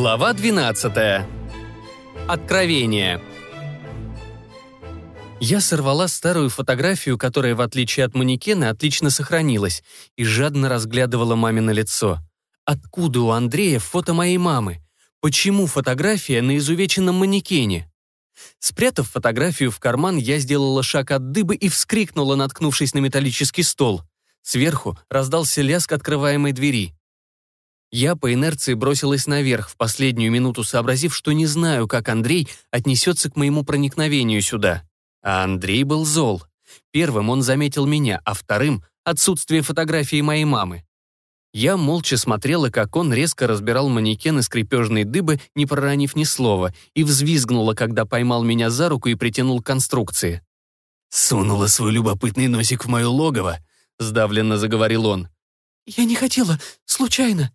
Глава 12. Откровение. Я сорвала старую фотографию, которая, в отличие от манекена, отлично сохранилась, и жадно разглядывала мамино лицо. Откуда у Андрея фото моей мамы? Почему фотография на изувеченном манекене? Спрятав фотографию в карман, я сделала шаг от дыбы и вскрикнула, наткнувшись на металлический стол. Сверху раздался лязг открываемой двери. Я по инерции бросилась наверх, в последнюю минуту сообразив, что не знаю, как Андрей отнесется к моему проникновению сюда. А Андрей был зол. Первым он заметил меня, а вторым — отсутствие фотографии моей мамы. Я молча смотрела, как он резко разбирал манекен из крепежной дыбы, не проронив ни слова, и взвизгнула, когда поймал меня за руку и притянул к конструкции. «Сунула свой любопытный носик в мое логово», — сдавленно заговорил он. «Я не хотела, случайно»,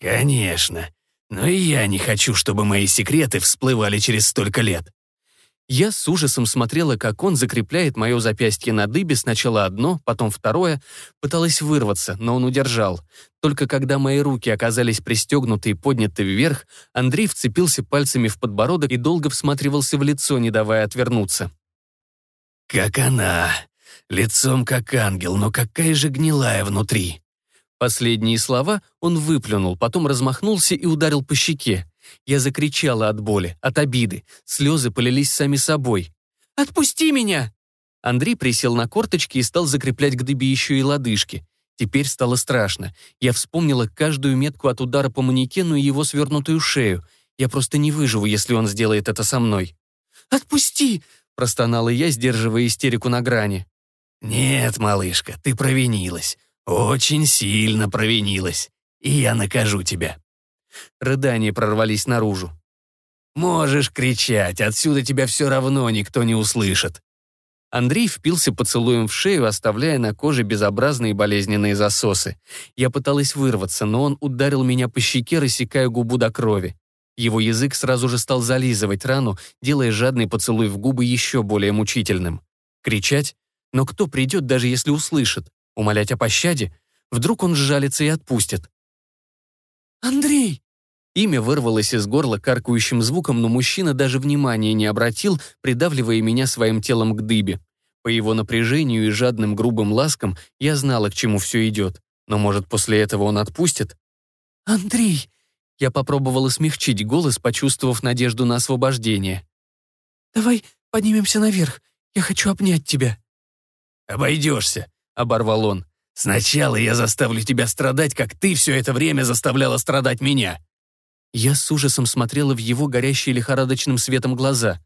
«Конечно. Но и я не хочу, чтобы мои секреты всплывали через столько лет». Я с ужасом смотрела, как он закрепляет мое запястье на дыбе, сначала одно, потом второе, пыталась вырваться, но он удержал. Только когда мои руки оказались пристегнуты и подняты вверх, Андрей вцепился пальцами в подбородок и долго всматривался в лицо, не давая отвернуться. «Как она! Лицом как ангел, но какая же гнилая внутри!» Последние слова он выплюнул, потом размахнулся и ударил по щеке. Я закричала от боли, от обиды. Слезы полились сами собой. «Отпусти меня!» Андрей присел на корточки и стал закреплять к дыбе еще и лодыжки. Теперь стало страшно. Я вспомнила каждую метку от удара по манекену и его свернутую шею. Я просто не выживу, если он сделает это со мной. «Отпусти!» — простонала я, сдерживая истерику на грани. «Нет, малышка, ты провинилась. Очень сильно провинилась, и я накажу тебя». Рыдания прорвались наружу. «Можешь кричать, отсюда тебя все равно никто не услышит». Андрей впился поцелуем в шею, оставляя на коже безобразные болезненные засосы. Я пыталась вырваться, но он ударил меня по щеке, рассекая губу до крови. Его язык сразу же стал зализывать рану, делая жадный поцелуй в губы еще более мучительным. Кричать? Но кто придет, даже если услышит? Умолять о пощаде? Вдруг он сжалится и отпустит. «Андрей!» Имя вырвалось из горла каркающим звуком, но мужчина даже внимания не обратил, придавливая меня своим телом к дыбе. По его напряжению и жадным грубым ласкам я знала, к чему все идет. Но, может, после этого он отпустит? «Андрей!» Я попробовала смягчить голос, почувствовав надежду на освобождение. «Давай поднимемся наверх. Я хочу обнять тебя». «Обойдешься», — оборвал он. «Сначала я заставлю тебя страдать, как ты все это время заставляла страдать меня». Я с ужасом смотрела в его горящие лихорадочным светом глаза.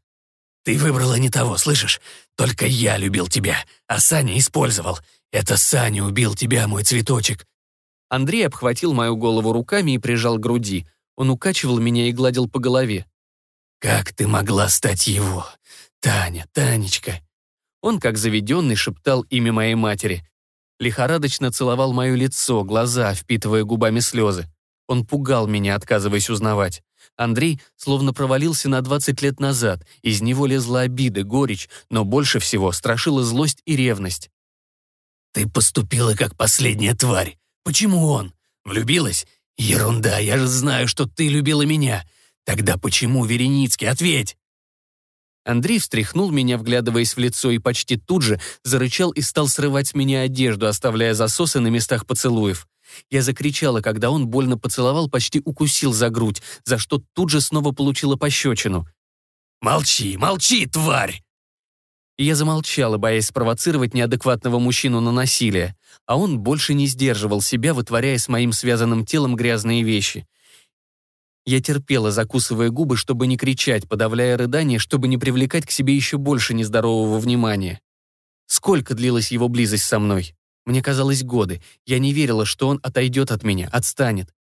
«Ты выбрала не того, слышишь? Только я любил тебя, а Саня использовал. Это Саня убил тебя, мой цветочек». Андрей обхватил мою голову руками и прижал к груди. Он укачивал меня и гладил по голове. «Как ты могла стать его? Таня, Танечка, он, как заведенный, шептал имя моей матери. Лихорадочно целовал мое лицо, глаза, впитывая губами слезы. Он пугал меня, отказываясь узнавать. Андрей словно провалился на 20 лет назад. Из него лезла обида, горечь, но больше всего страшила злость и ревность. «Ты поступила как последняя тварь. Почему он? Влюбилась? Ерунда, я же знаю, что ты любила меня. Тогда почему Вереницкий? Ответь!» Андрей встряхнул меня, вглядываясь в лицо, и почти тут же зарычал и стал срывать с меня одежду, оставляя засосы на местах поцелуев. Я закричала, когда он больно поцеловал, почти укусил за грудь, за что тут же снова получила пощечину. «Молчи, молчи, тварь!» Я замолчала, боясь спровоцировать неадекватного мужчину на насилие, а он больше не сдерживал себя, вытворяя с моим связанным телом грязные вещи. Я терпела, закусывая губы, чтобы не кричать, подавляя рыдание, чтобы не привлекать к себе еще больше нездорового внимания. Сколько длилась его близость со мной? Мне казалось годы. Я не верила, что он отойдет от меня, отстанет.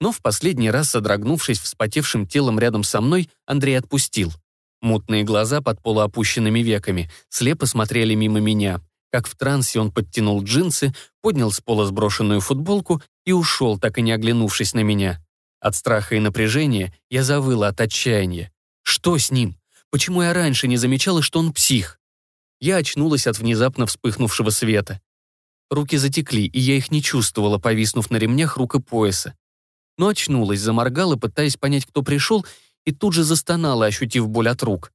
Но в последний раз, содрогнувшись вспотевшим телом рядом со мной, Андрей отпустил. Мутные глаза под полуопущенными веками слепо смотрели мимо меня. Как в трансе он подтянул джинсы, поднял с пола сброшенную футболку и ушел, так и не оглянувшись на меня. От страха и напряжения я завыла от отчаяния. Что с ним? Почему я раньше не замечала, что он псих? Я очнулась от внезапно вспыхнувшего света. Руки затекли, и я их не чувствовала, повиснув на ремнях рук и пояса. но очнулась, заморгала, пытаясь понять, кто пришел, и тут же застонала, ощутив боль от рук.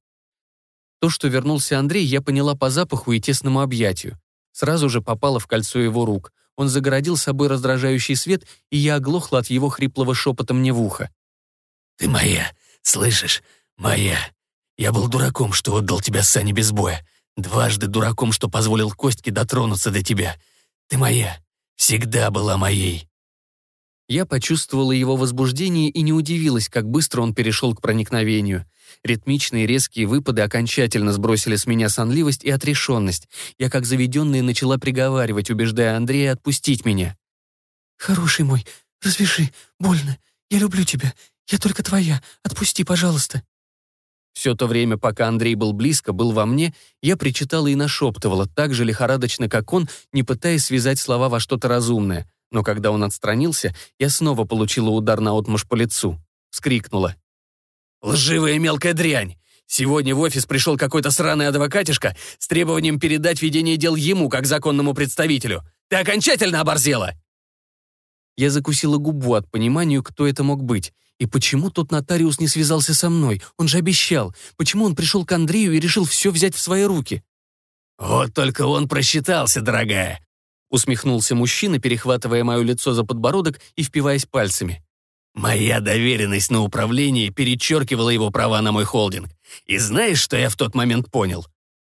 То, что вернулся Андрей, я поняла по запаху и тесному объятию. Сразу же попала в кольцо его рук. Он загородил собой раздражающий свет, и я оглохла от его хриплого шепота мне в ухо. «Ты моя, слышишь? Моя. Я был дураком, что отдал тебя Сане без боя. Дважды дураком, что позволил Костьке дотронуться до тебя. Ты моя. Всегда была моей». Я почувствовала его возбуждение и не удивилась, как быстро он перешел к проникновению. Ритмичные резкие выпады окончательно сбросили с меня сонливость и отрешенность. Я, как заведенная, начала приговаривать, убеждая Андрея отпустить меня. «Хороший мой, развяжи, больно. Я люблю тебя. Я только твоя. Отпусти, пожалуйста». Все то время, пока Андрей был близко, был во мне, я причитала и нашептывала, так же лихорадочно, как он, не пытаясь связать слова во что-то разумное. Но когда он отстранился, я снова получила удар на отмашь по лицу. Вскрикнула. «Лживая мелкая дрянь! Сегодня в офис пришел какой-то сраный адвокатишка с требованием передать ведение дел ему, как законному представителю. Ты окончательно оборзела!» Я закусила губу от понимания, кто это мог быть. И почему тот нотариус не связался со мной? Он же обещал. Почему он пришел к Андрею и решил все взять в свои руки? «Вот только он просчитался, дорогая. Усмехнулся мужчина, перехватывая мое лицо за подбородок и впиваясь пальцами. Моя доверенность на управление перечеркивала его права на мой холдинг. И знаешь, что я в тот момент понял?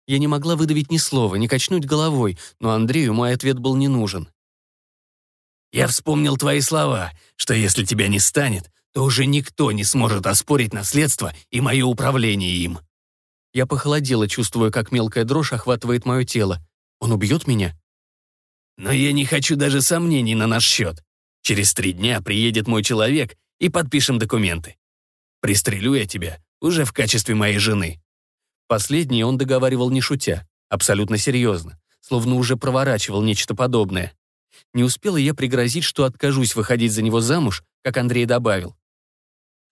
Я не могла выдавить ни слова, ни качнуть головой, но Андрею мой ответ был не нужен. Я вспомнил твои слова, что если тебя не станет, то уже никто не сможет оспорить наследство и мое управление им. Я похолодела, чувствуя, как мелкая дрожь охватывает мое тело. Он убьет меня? Но я не хочу даже сомнений на наш счет. Через три дня приедет мой человек и подпишем документы. Пристрелю я тебя уже в качестве моей жены». Последнее он договаривал не шутя, абсолютно серьезно, словно уже проворачивал нечто подобное. Не успела я пригрозить, что откажусь выходить за него замуж, как Андрей добавил.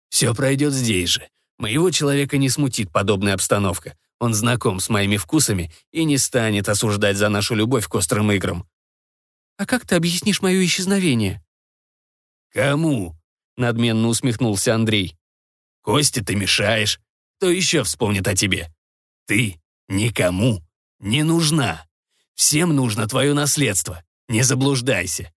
«Все пройдет здесь же. Моего человека не смутит подобная обстановка. Он знаком с моими вкусами и не станет осуждать за нашу любовь к острым играм. «А как ты объяснишь мое исчезновение?» «Кому?» — надменно усмехнулся Андрей. «Косте ты мешаешь. Кто еще вспомнит о тебе? Ты никому не нужна. Всем нужно твое наследство. Не заблуждайся».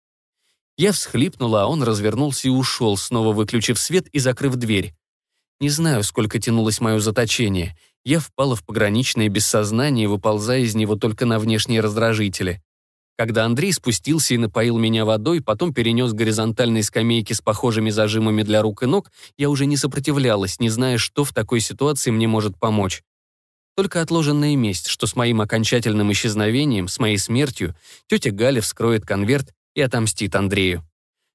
Я всхлипнула, а он развернулся и ушел, снова выключив свет и закрыв дверь. Не знаю, сколько тянулось мое заточение. Я впала в пограничное бессознание, выползая из него только на внешние раздражители. Когда Андрей спустился и напоил меня водой, потом перенес горизонтальные скамейки с похожими зажимами для рук и ног, я уже не сопротивлялась, не зная, что в такой ситуации мне может помочь. Только отложенная месть, что с моим окончательным исчезновением, с моей смертью, тетя Галя вскроет конверт и отомстит Андрею.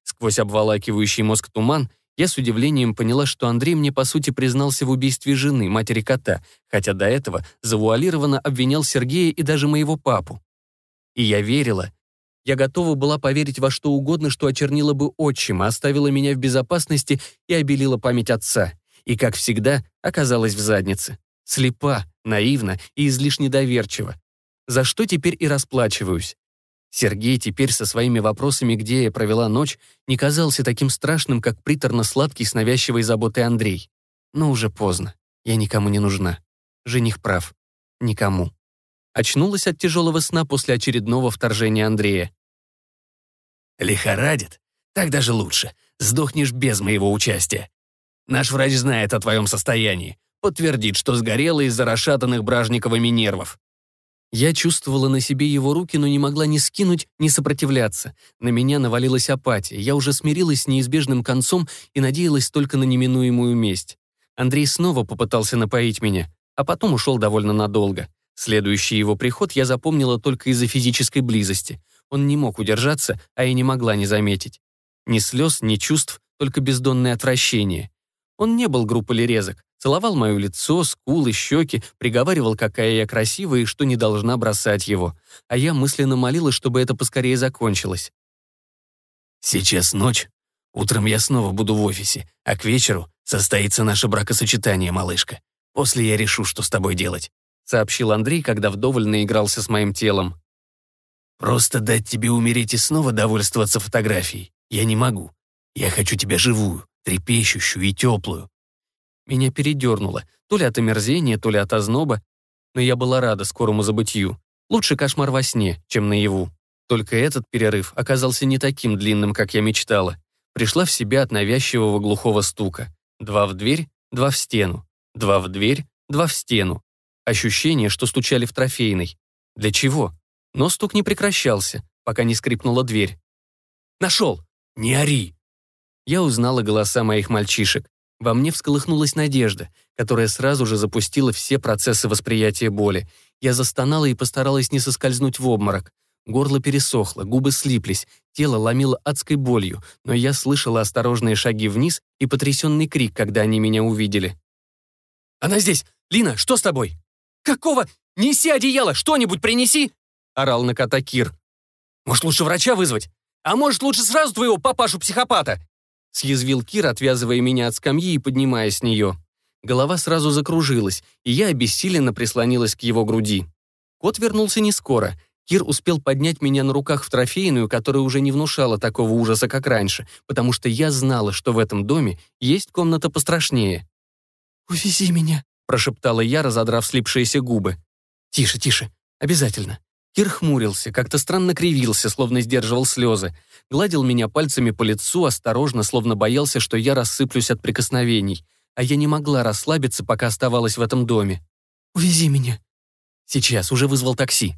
Сквозь обволакивающий мозг туман я с удивлением поняла, что Андрей мне по сути признался в убийстве жены, матери кота, хотя до этого завуалированно обвинял Сергея и даже моего папу. И я верила. Я готова была поверить во что угодно, что очернила бы отчима, оставила меня в безопасности и обелила память отца. И, как всегда, оказалась в заднице. Слепа, наивна и излишне доверчива. За что теперь и расплачиваюсь. Сергей теперь со своими вопросами, где я провела ночь, не казался таким страшным, как приторно-сладкий с навязчивой заботой Андрей. Но уже поздно. Я никому не нужна. Жених прав. Никому. Очнулась от тяжелого сна после очередного вторжения Андрея. «Лихорадит? Так даже лучше. Сдохнешь без моего участия. Наш врач знает о твоем состоянии. Подтвердит, что сгорела из-за расшатанных бражниковыми нервов. Я чувствовала на себе его руки, но не могла ни скинуть, ни сопротивляться. На меня навалилась апатия. Я уже смирилась с неизбежным концом и надеялась только на неминуемую месть. Андрей снова попытался напоить меня, а потом ушел довольно надолго. Следующий его приход я запомнила только из-за физической близости. Он не мог удержаться, а я не могла не заметить. Ни слез, ни чувств, только бездонное отвращение. Он не был или резок, целовал мое лицо, скулы, щеки, приговаривал, какая я красивая и что не должна бросать его. А я мысленно молила, чтобы это поскорее закончилось. «Сейчас ночь. Утром я снова буду в офисе, а к вечеру состоится наше бракосочетание, малышка. После я решу, что с тобой делать. — сообщил Андрей, когда вдоволь наигрался с моим телом. «Просто дать тебе умереть и снова довольствоваться фотографией я не могу. Я хочу тебя живую, трепещущую и теплую». Меня передернуло, то ли от омерзения, то ли от озноба, но я была рада скорому забытью. Лучше кошмар во сне, чем наяву. Только этот перерыв оказался не таким длинным, как я мечтала. Пришла в себя от навязчивого глухого стука. Два в дверь, два в стену. Два в дверь, два в стену. Ощущение, что стучали в трофейной. Для чего? Но стук не прекращался, пока не скрипнула дверь. «Нашел! Не ори!» Я узнала голоса моих мальчишек. Во мне всколыхнулась надежда, которая сразу же запустила все процессы восприятия боли. Я застонала и постаралась не соскользнуть в обморок. Горло пересохло, губы слиплись, тело ломило адской болью, но я слышала осторожные шаги вниз и потрясенный крик, когда они меня увидели. «Она здесь! Лина, что с тобой?» «Какого? Неси одеяло, что-нибудь принеси!» — орал на кота Кир. «Может, лучше врача вызвать? А может, лучше сразу твоего папашу-психопата?» Съязвил Кир, отвязывая меня от скамьи и поднимая с нее. Голова сразу закружилась, и я обессиленно прислонилась к его груди. Кот вернулся не скоро. Кир успел поднять меня на руках в трофейную, которая уже не внушала такого ужаса, как раньше, потому что я знала, что в этом доме есть комната пострашнее. «Увези меня», — прошептала я, разодрав слипшиеся губы. «Тише, тише, обязательно». Кир хмурился, как-то странно кривился, словно сдерживал слезы. Гладил меня пальцами по лицу, осторожно, словно боялся, что я рассыплюсь от прикосновений. А я не могла расслабиться, пока оставалась в этом доме. «Увези меня». Сейчас, уже вызвал такси.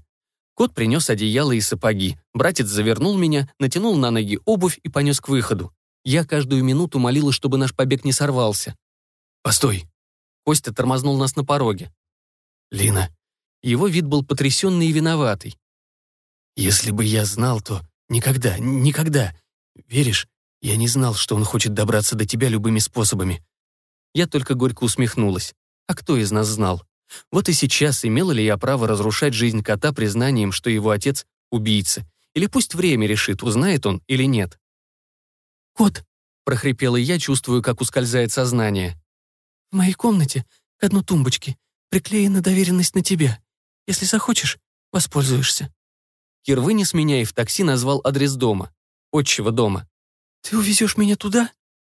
Кот принес одеяло и сапоги. Братец завернул меня, натянул на ноги обувь и понес к выходу. Я каждую минуту молила, чтобы наш побег не сорвался. «Постой!» Костя тормознул нас на пороге. «Лина». Его вид был потрясенный и виноватый. «Если бы я знал, то никогда, никогда. Веришь, я не знал, что он хочет добраться до тебя любыми способами». Я только горько усмехнулась. А кто из нас знал? Вот и сейчас имела ли я право разрушать жизнь кота признанием, что его отец — убийца? Или пусть время решит, узнает он или нет. «Кот», — прохрипела я, чувствую, как ускользает сознание. «В моей комнате, к одной тумбочке, приклеена доверенность на тебя. Если захочешь, воспользуешься». Кир вынес меня и в такси назвал адрес дома. Отчего дома. «Ты увезешь меня туда?»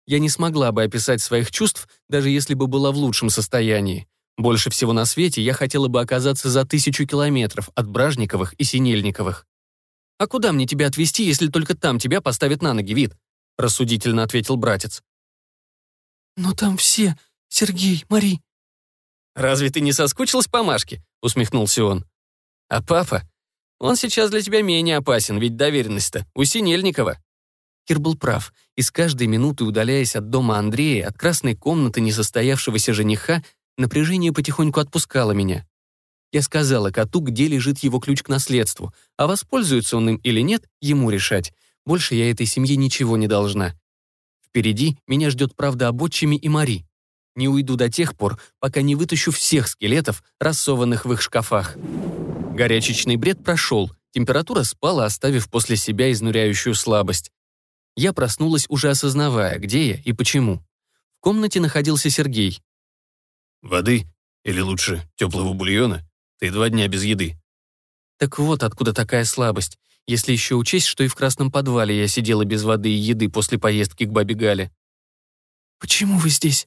Я не смогла бы описать своих чувств, даже если бы была в лучшем состоянии. Больше всего на свете я хотела бы оказаться за тысячу километров от Бражниковых и Синельниковых. «А куда мне тебя отвезти, если только там тебя поставят на ноги, вид?» рассудительно ответил братец. «Но там все. Сергей, Мари». «Разве ты не соскучилась по Машке?» усмехнулся он. «А папа? Он сейчас для тебя менее опасен, ведь доверенность-то у Синельникова». Кир был прав, и с каждой минуты, удаляясь от дома Андрея, от красной комнаты несостоявшегося жениха, Напряжение потихоньку отпускало меня. Я сказала коту, где лежит его ключ к наследству, а воспользуется он им или нет, ему решать. Больше я этой семье ничего не должна. Впереди меня ждет правда об отчиме и Мари. Не уйду до тех пор, пока не вытащу всех скелетов, рассованных в их шкафах. Горячечный бред прошел, температура спала, оставив после себя изнуряющую слабость. Я проснулась, уже осознавая, где я и почему. В комнате находился Сергей. Воды? Или лучше теплого бульона? Ты два дня без еды. Так вот откуда такая слабость, если еще учесть, что и в красном подвале я сидела без воды и еды после поездки к бабе Гале. «Почему вы здесь?»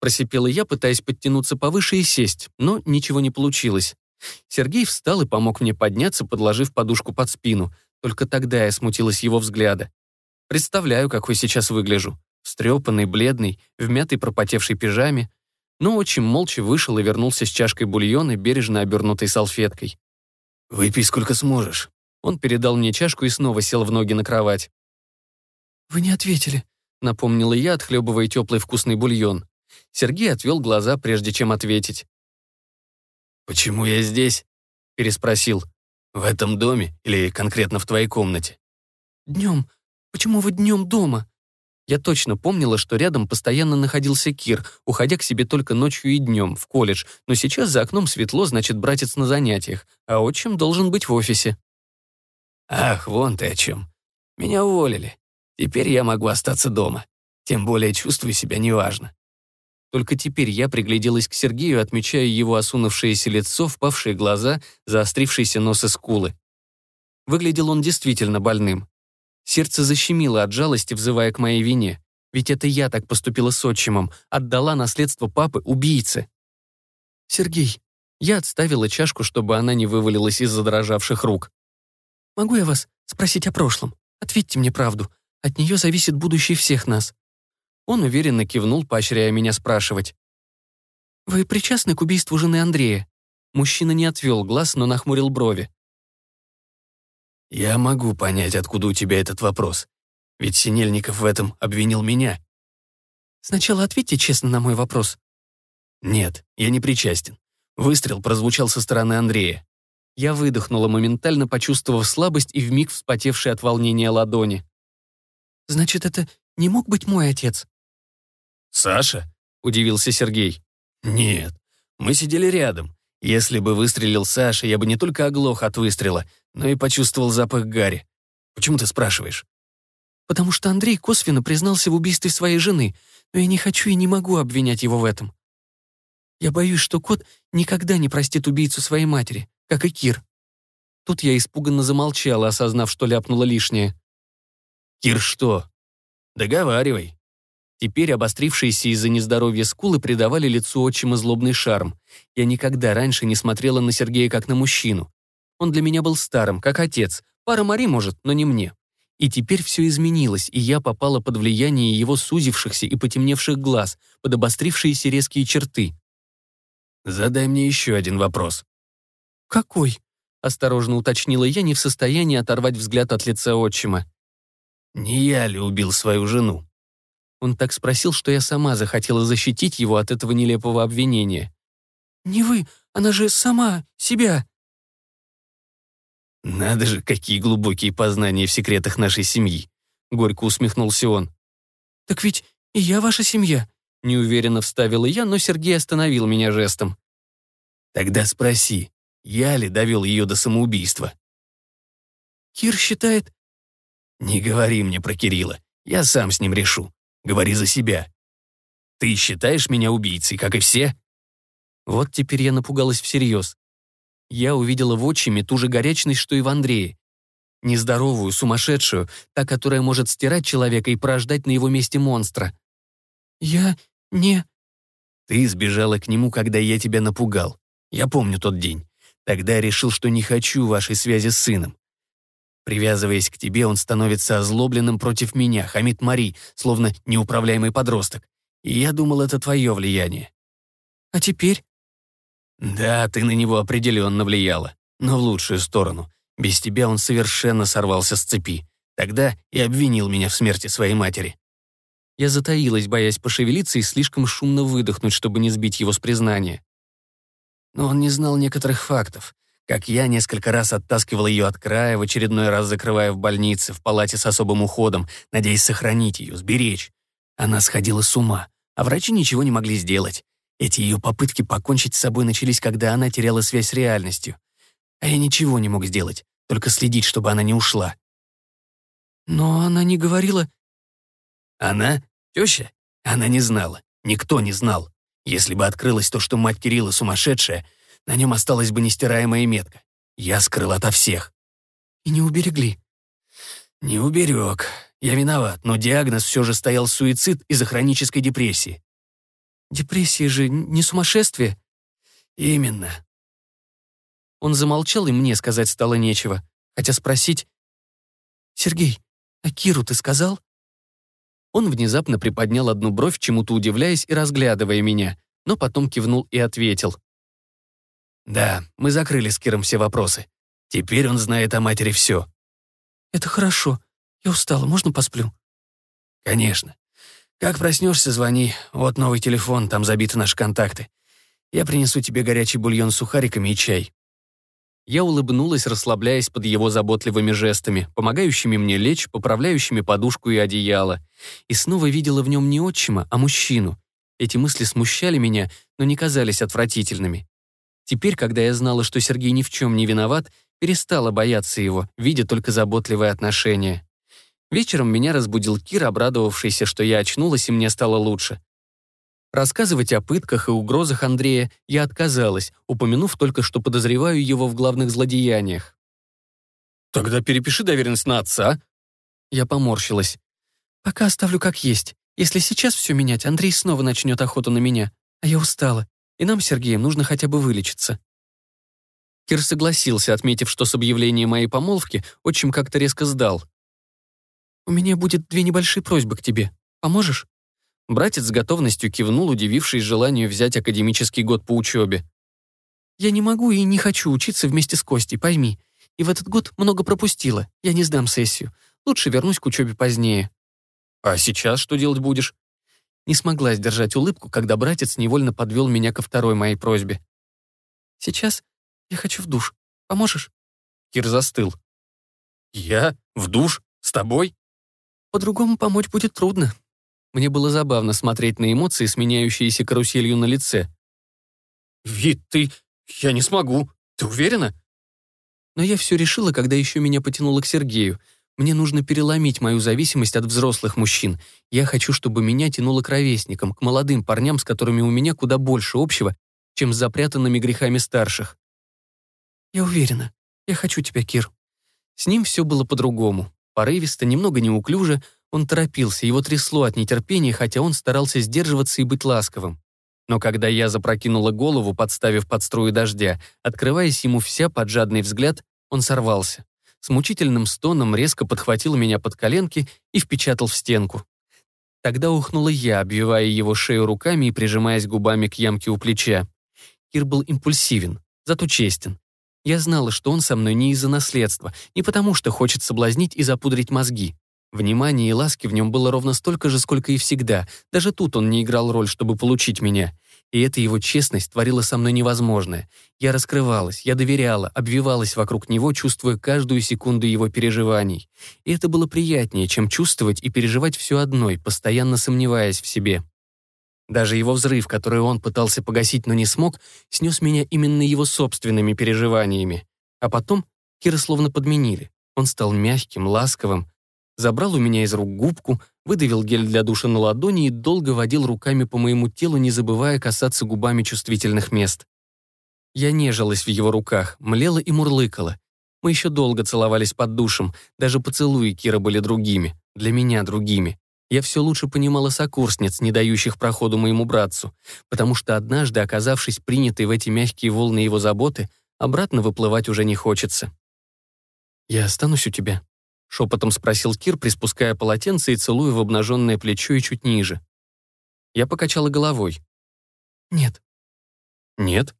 Просипела я, пытаясь подтянуться повыше и сесть, но ничего не получилось. Сергей встал и помог мне подняться, подложив подушку под спину. Только тогда я смутилась его взгляда. Представляю, какой сейчас выгляжу. Встрепанный, бледный, в мятой пропотевшей пижаме, но очень молча вышел и вернулся с чашкой бульона, бережно обернутой салфеткой. «Выпей сколько сможешь». Он передал мне чашку и снова сел в ноги на кровать. «Вы не ответили», — напомнила я, отхлебывая теплый вкусный бульон. Сергей отвел глаза, прежде чем ответить. «Почему я здесь?» — переспросил. «В этом доме или конкретно в твоей комнате?» «Днем. Почему вы днем дома?» Я точно помнила, что рядом постоянно находился Кир, уходя к себе только ночью и днем, в колледж, но сейчас за окном светло, значит, братец на занятиях, а отчим должен быть в офисе. «Ах, вон ты о чем. Меня уволили. Теперь я могу остаться дома. Тем более чувствую себя неважно». Только теперь я пригляделась к Сергею, отмечая его осунувшееся лицо, впавшие глаза, заострившийся нос и скулы. Выглядел он действительно больным. Сердце защемило от жалости, взывая к моей вине. Ведь это я так поступила с отчимом, отдала наследство папы убийце. «Сергей», я отставила чашку, чтобы она не вывалилась из задрожавших рук. «Могу я вас спросить о прошлом? Ответьте мне правду. От нее зависит будущее всех нас». Он уверенно кивнул, поощряя меня спрашивать. «Вы причастны к убийству жены Андрея?» Мужчина не отвел глаз, но нахмурил брови. «Я могу понять, откуда у тебя этот вопрос. Ведь Синельников в этом обвинил меня». «Сначала ответьте честно на мой вопрос». «Нет, я не причастен. Выстрел прозвучал со стороны Андрея. Я выдохнула, моментально почувствовав слабость и вмиг вспотевшей от волнения ладони. «Значит, это не мог быть мой отец?» «Саша?» — удивился Сергей. «Нет, мы сидели рядом. Если бы выстрелил Саша, я бы не только оглох от выстрела, но и почувствовал запах гари. Почему ты спрашиваешь?» «Потому что Андрей косвенно признался в убийстве своей жены, но я не хочу и не могу обвинять его в этом. Я боюсь, что кот никогда не простит убийцу своей матери, как и Кир». Тут я испуганно замолчала, осознав, что ляпнула лишнее. «Кир что?» «Договаривай». Теперь обострившиеся из-за нездоровья скулы придавали лицу отчима злобный шарм. Я никогда раньше не смотрела на Сергея как на мужчину. Он для меня был старым, как отец. Пара Мари, может, но не мне. И теперь все изменилось, и я попала под влияние его сузившихся и потемневших глаз, под обострившиеся резкие черты. «Задай мне еще один вопрос». «Какой?» — осторожно уточнила я, не в состоянии оторвать взгляд от лица отчима. «Не я ли убил свою жену?» Он так спросил, что я сама захотела защитить его от этого нелепого обвинения. «Не вы, она же сама, себя». «Надо же, какие глубокие познания в секретах нашей семьи», — горько усмехнулся он. «Так ведь и я ваша семья», — неуверенно вставила я, но Сергей остановил меня жестом. «Тогда спроси, я ли довел ее до самоубийства?» «Кир считает...» «Не говори мне про Кирилла, я сам с ним решу. Говори за себя. Ты считаешь меня убийцей, как и все?» Вот теперь я напугалась всерьез. Я увидела в отчиме ту же горячность, что и в Андрее. Нездоровую, сумасшедшую, та, которая может стирать человека и порождать на его месте монстра. «Я не...» «Ты сбежала к нему, когда я тебя напугал. Я помню тот день. Тогда я решил, что не хочу вашей связи с сыном. Привязываясь к тебе, он становится озлобленным против меня, хамит Мари, словно неуправляемый подросток. И я думал, это твое влияние. А теперь? Да, ты на него определенно влияла, но в лучшую сторону. Без тебя он совершенно сорвался с цепи. Тогда и обвинил меня в смерти своей матери. Я затаилась, боясь пошевелиться и слишком шумно выдохнуть, чтобы не сбить его с признания. Но он не знал некоторых фактов как я несколько раз оттаскивал ее от края, в очередной раз закрывая в больнице, в палате с особым уходом, надеясь сохранить ее, сберечь. Она сходила с ума, а врачи ничего не могли сделать. Эти ее попытки покончить с собой начались, когда она теряла связь с реальностью. А я ничего не мог сделать, только следить, чтобы она не ушла. Но она не говорила... Она? Теща? Она не знала. Никто не знал. Если бы открылось то, что мать Кирилла сумасшедшая, на нем осталась бы нестираемая метка. Я скрыл ото всех. И не уберегли. Не уберег. Я виноват, но диагноз все же стоял суицид из-за хронической депрессии. Депрессия же не сумасшествие? Именно. Он замолчал, и мне сказать стало нечего. Хотя спросить... «Сергей, а Киру ты сказал?» Он внезапно приподнял одну бровь, чему-то удивляясь и разглядывая меня, но потом кивнул и ответил. Да, мы закрыли с Киром все вопросы. Теперь он знает о матери все. Это хорошо. Я устала, можно посплю? Конечно. Как проснешься, звони. Вот новый телефон, там забиты наши контакты. Я принесу тебе горячий бульон с сухариками и чай. Я улыбнулась, расслабляясь под его заботливыми жестами, помогающими мне лечь, поправляющими подушку и одеяло. И снова видела в нем не отчима, а мужчину. Эти мысли смущали меня, но не казались отвратительными. Теперь, когда я знала, что Сергей ни в чем не виноват, перестала бояться его, видя только заботливое отношение. Вечером меня разбудил Кир, обрадовавшийся, что я очнулась и мне стало лучше. Рассказывать о пытках и угрозах Андрея я отказалась, упомянув только, что подозреваю его в главных злодеяниях. «Тогда перепиши доверенность на отца», Я поморщилась. «Пока оставлю как есть. Если сейчас все менять, Андрей снова начнет охоту на меня. А я устала. И нам Сергеем нужно хотя бы вылечиться». Кир согласился, отметив, что с объявлением моей помолвки отчим как-то резко сдал. «У меня будет две небольшие просьбы к тебе. Поможешь?» Братец с готовностью кивнул, удивившись желанию взять академический год по учебе. «Я не могу и не хочу учиться вместе с Костей, пойми. И в этот год много пропустила. Я не сдам сессию. Лучше вернусь к учебе позднее». «А сейчас что делать будешь?» Не смогла сдержать улыбку, когда братец невольно подвел меня ко второй моей просьбе. «Сейчас я хочу в душ. Поможешь?» Кир застыл. «Я? В душ? С тобой?» «По-другому помочь будет трудно». Мне было забавно смотреть на эмоции, сменяющиеся каруселью на лице. «Вид, ты... Я не смогу. Ты уверена?» Но я все решила, когда еще меня потянуло к Сергею. Мне нужно переломить мою зависимость от взрослых мужчин. Я хочу, чтобы меня тянуло к ровесникам, к молодым парням, с которыми у меня куда больше общего, чем с запрятанными грехами старших. Я уверена. Я хочу тебя, Кир. С ним все было по-другому. Порывисто, немного неуклюже, он торопился, его трясло от нетерпения, хотя он старался сдерживаться и быть ласковым. Но когда я запрокинула голову, подставив под струю дождя, открываясь ему вся под жадный взгляд, он сорвался. С мучительным стоном резко подхватил меня под коленки и впечатал в стенку. Тогда ухнула я, обвивая его шею руками и прижимаясь губами к ямке у плеча. Кир был импульсивен, зато честен. Я знала, что он со мной не из-за наследства, не потому что хочет соблазнить и запудрить мозги. Внимания и ласки в нем было ровно столько же, сколько и всегда. Даже тут он не играл роль, чтобы получить меня. И эта его честность творила со мной невозможное. Я раскрывалась, я доверяла, обвивалась вокруг него, чувствуя каждую секунду его переживаний. И это было приятнее, чем чувствовать и переживать все одной, постоянно сомневаясь в себе. Даже его взрыв, который он пытался погасить, но не смог, снес меня именно его собственными переживаниями. А потом Кира словно подменили. Он стал мягким, ласковым, забрал у меня из рук губку, выдавил гель для душа на ладони и долго водил руками по моему телу, не забывая касаться губами чувствительных мест. Я нежилась в его руках, млела и мурлыкала. Мы еще долго целовались под душем, даже поцелуи Кира были другими, для меня другими. Я все лучше понимала сокурсниц, не дающих проходу моему братцу, потому что однажды, оказавшись принятой в эти мягкие волны его заботы, обратно выплывать уже не хочется. «Я останусь у тебя?» — шепотом спросил Кир, приспуская полотенце и целуя в обнаженное плечо и чуть ниже. Я покачала головой. «Нет». «Нет?»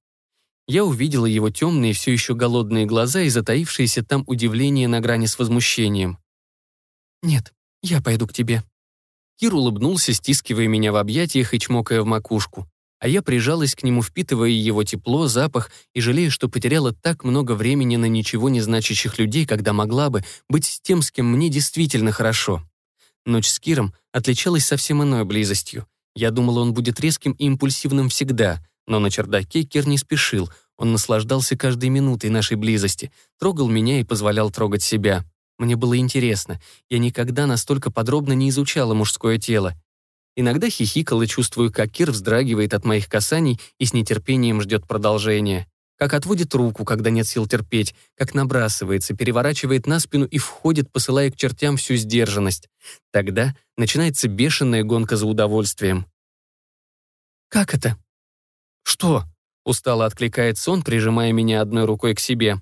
Я увидела его темные, все еще голодные глаза и затаившееся там удивление на грани с возмущением. «Нет, я пойду к тебе». Кир улыбнулся, стискивая меня в объятиях и чмокая в макушку а я прижалась к нему, впитывая его тепло, запах и жалея, что потеряла так много времени на ничего не значащих людей, когда могла бы быть с тем, с кем мне действительно хорошо. Ночь с Киром отличалась совсем иной близостью. Я думала, он будет резким и импульсивным всегда, но на чердаке Кир не спешил, он наслаждался каждой минутой нашей близости, трогал меня и позволял трогать себя. Мне было интересно. Я никогда настолько подробно не изучала мужское тело. Иногда хихикал и чувствую, как Кир вздрагивает от моих касаний и с нетерпением ждет продолжения. Как отводит руку, когда нет сил терпеть, как набрасывается, переворачивает на спину и входит, посылая к чертям всю сдержанность. Тогда начинается бешеная гонка за удовольствием. «Как это?» «Что?» — устало откликается он, прижимая меня одной рукой к себе.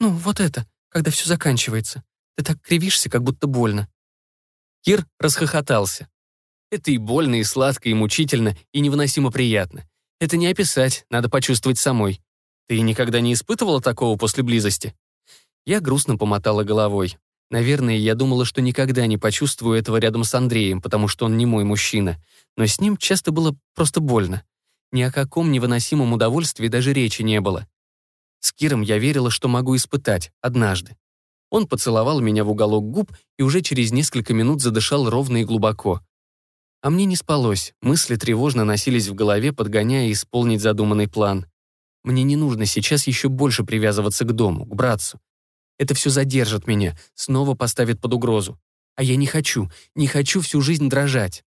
«Ну, вот это, когда все заканчивается. Ты так кривишься, как будто больно». Кир расхохотался. Это и больно, и сладко, и мучительно, и невыносимо приятно. Это не описать, надо почувствовать самой. Ты никогда не испытывала такого после близости? Я грустно помотала головой. Наверное, я думала, что никогда не почувствую этого рядом с Андреем, потому что он не мой мужчина. Но с ним часто было просто больно. Ни о каком невыносимом удовольствии даже речи не было. С Киром я верила, что могу испытать однажды. Он поцеловал меня в уголок губ и уже через несколько минут задышал ровно и глубоко. А мне не спалось, мысли тревожно носились в голове, подгоняя исполнить задуманный план. Мне не нужно сейчас еще больше привязываться к дому, к братцу. Это все задержит меня, снова поставит под угрозу. А я не хочу, не хочу всю жизнь дрожать.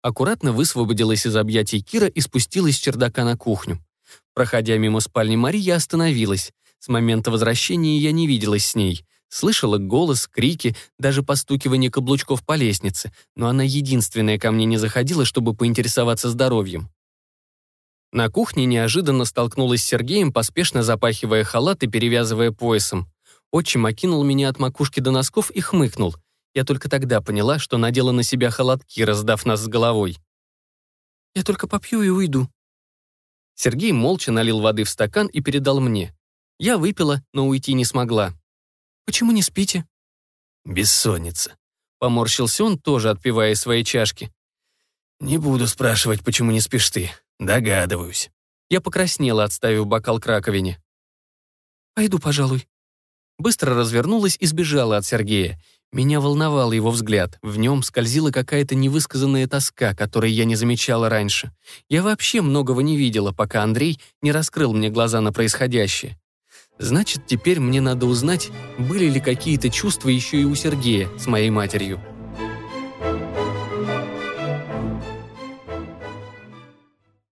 Аккуратно высвободилась из объятий Кира и спустилась с чердака на кухню. Проходя мимо спальни Мари, я остановилась. С момента возвращения я не виделась с ней. Слышала голос, крики, даже постукивание каблучков по лестнице, но она единственная ко мне не заходила, чтобы поинтересоваться здоровьем. На кухне неожиданно столкнулась с Сергеем, поспешно запахивая халат и перевязывая поясом. Отчим окинул меня от макушки до носков и хмыкнул. Я только тогда поняла, что надела на себя халатки, раздав нас с головой. «Я только попью и уйду». Сергей молча налил воды в стакан и передал мне. Я выпила, но уйти не смогла. «Почему не спите?» «Бессонница», — поморщился он, тоже отпивая из своей чашки. «Не буду спрашивать, почему не спишь ты. Догадываюсь». Я покраснела, отставив бокал к раковине. «Пойду, пожалуй». Быстро развернулась и сбежала от Сергея. Меня волновал его взгляд. В нем скользила какая-то невысказанная тоска, которой я не замечала раньше. Я вообще многого не видела, пока Андрей не раскрыл мне глаза на происходящее. Значит, теперь мне надо узнать, были ли какие-то чувства еще и у Сергея с моей матерью.